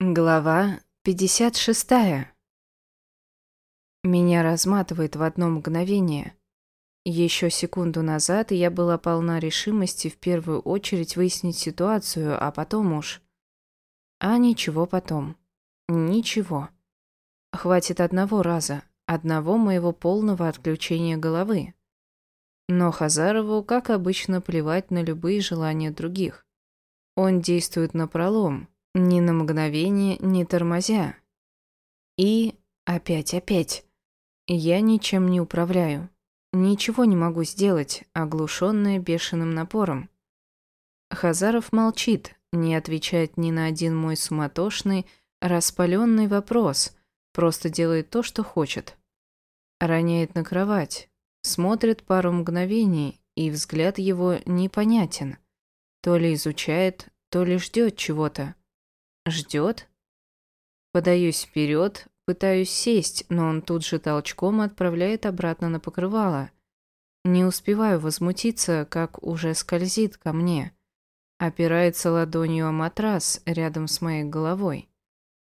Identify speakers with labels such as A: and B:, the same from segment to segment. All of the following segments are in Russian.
A: Глава 56. Меня разматывает в одно мгновение. Еще секунду назад я была полна решимости в первую очередь выяснить ситуацию, а потом уж... А ничего потом. Ничего. Хватит одного раза, одного моего полного отключения головы. Но Хазарову, как обычно, плевать на любые желания других. Он действует напролом, ни на мгновение не тормозя. И опять-опять. Я ничем не управляю. Ничего не могу сделать, оглушенная бешеным напором. Хазаров молчит, не отвечает ни на один мой суматошный, распаленный вопрос, просто делает то, что хочет. Роняет на кровать, смотрит пару мгновений, и взгляд его непонятен. То ли изучает, то ли ждет чего-то. Ждет? Подаюсь вперед, пытаюсь сесть, но он тут же толчком отправляет обратно на покрывало. Не успеваю возмутиться, как уже скользит ко мне. Опирается ладонью о матрас рядом с моей головой.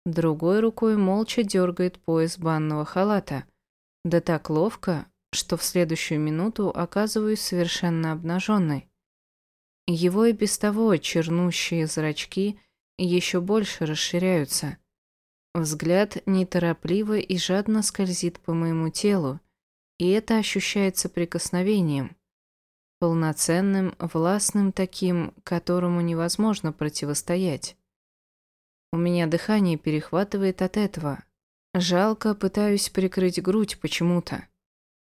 A: Другой рукой молча дергает пояс банного халата. Да так ловко, что в следующую минуту оказываюсь совершенно обнаженной. Его и без того чернущие зрачки – еще больше расширяются. Взгляд неторопливо и жадно скользит по моему телу, и это ощущается прикосновением. Полноценным, властным таким, которому невозможно противостоять. У меня дыхание перехватывает от этого. Жалко, пытаюсь прикрыть грудь почему-то.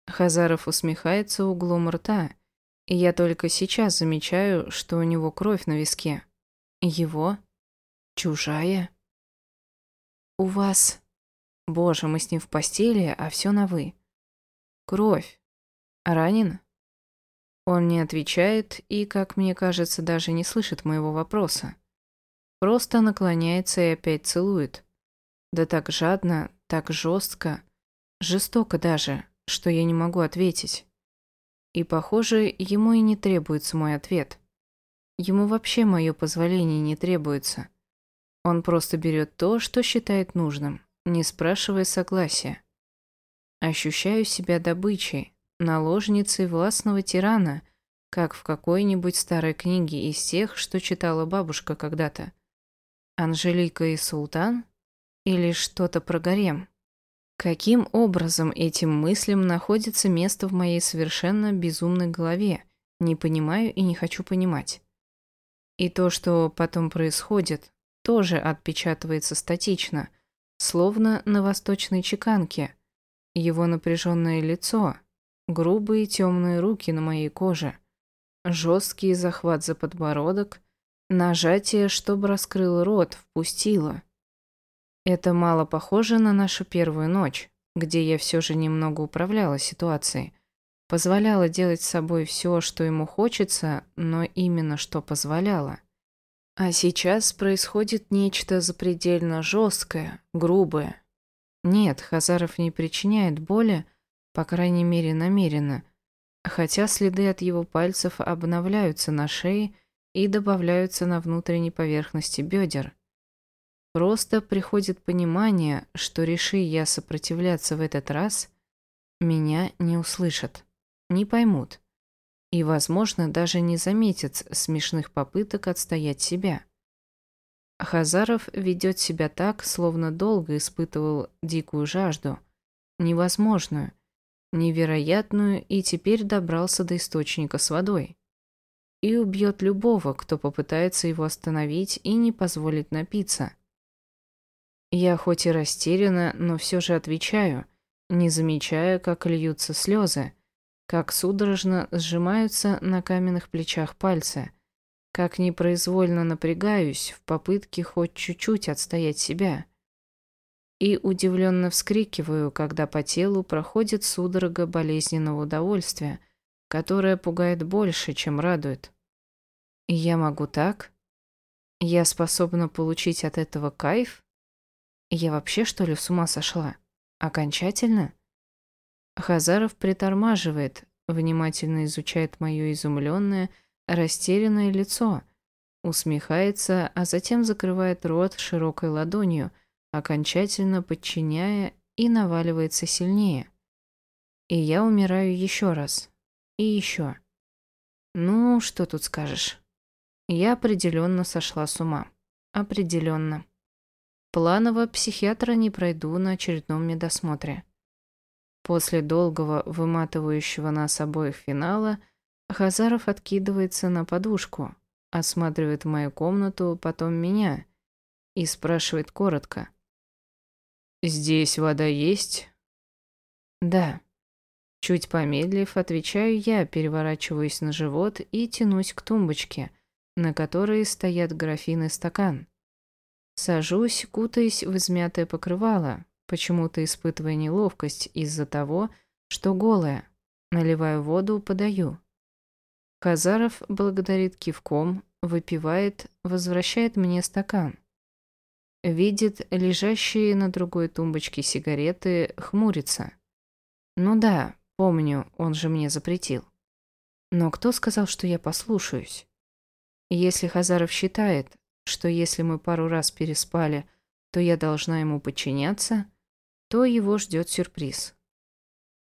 A: Хазаров усмехается углом рта, и я только сейчас замечаю, что у него кровь на виске. Его? Чужая? У вас... Боже, мы с ним в постели, а все на «вы». Кровь. Ранен? Он не отвечает и, как мне кажется, даже не слышит моего вопроса. Просто наклоняется и опять целует. Да так жадно, так жестко, жестоко даже, что я не могу ответить. И, похоже, ему и не требуется мой ответ. Ему вообще мое позволение не требуется. Он просто берет то, что считает нужным, не спрашивая согласия. Ощущаю себя добычей, наложницей властного тирана, как в какой-нибудь старой книге из тех, что читала бабушка когда-то. Анжелика и Султан? Или что-то про гарем? Каким образом этим мыслям находится место в моей совершенно безумной голове, не понимаю и не хочу понимать. И то, что потом происходит, тоже отпечатывается статично, словно на восточной чеканке. Его напряженное лицо, грубые темные руки на моей коже, жесткий захват за подбородок, нажатие, чтобы раскрыл рот, впустило. Это мало похоже на нашу первую ночь, где я все же немного управляла ситуацией, позволяла делать с собой все, что ему хочется, но именно что позволяла. А сейчас происходит нечто запредельно жесткое, грубое. Нет, Хазаров не причиняет боли, по крайней мере намеренно, хотя следы от его пальцев обновляются на шее и добавляются на внутренней поверхности бедер. Просто приходит понимание, что реши я сопротивляться в этот раз, меня не услышат, не поймут и, возможно, даже не заметит смешных попыток отстоять себя. Хазаров ведет себя так, словно долго испытывал дикую жажду, невозможную, невероятную, и теперь добрался до источника с водой. И убьет любого, кто попытается его остановить и не позволит напиться. Я хоть и растеряна, но все же отвечаю, не замечая, как льются слезы, как судорожно сжимаются на каменных плечах пальцы, как непроизвольно напрягаюсь в попытке хоть чуть-чуть отстоять себя. И удивленно вскрикиваю, когда по телу проходит судорога болезненного удовольствия, которое пугает больше, чем радует. Я могу так? Я способна получить от этого кайф? Я вообще, что ли, с ума сошла? Окончательно? Хазаров притормаживает, внимательно изучает мое изумленное, растерянное лицо, Усмехается, а затем закрывает рот широкой ладонью, окончательно подчиняя и наваливается сильнее. И я умираю еще раз. И еще. Ну, что тут скажешь? Я определенно сошла с ума. Определенно. Планово психиатра не пройду на очередном медосмотре. После долгого, выматывающего нас обоих финала, Хазаров откидывается на подушку, осматривает мою комнату, потом меня и спрашивает коротко. «Здесь вода есть?» «Да». Чуть помедлив, отвечаю я, переворачиваюсь на живот и тянусь к тумбочке, на которой стоят графин и стакан. Сажусь, кутаясь в измятое покрывало, почему-то испытывая неловкость из-за того, что голая. Наливаю воду, подаю. Казаров благодарит кивком, выпивает, возвращает мне стакан. Видит лежащие на другой тумбочке сигареты, хмурится. Ну да, помню, он же мне запретил. Но кто сказал, что я послушаюсь? Если Хазаров считает, что если мы пару раз переспали, то я должна ему подчиняться, то его ждет сюрприз.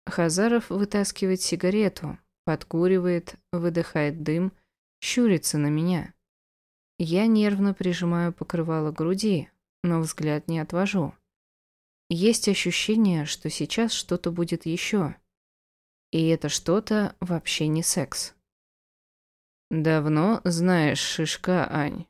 A: Хазаров вытаскивает сигарету, подкуривает, выдыхает дым, щурится на меня. Я нервно прижимаю покрывало груди, но взгляд не отвожу. Есть ощущение, что сейчас что-то будет еще. И это что-то вообще не секс. «Давно знаешь Шишка, Ань?»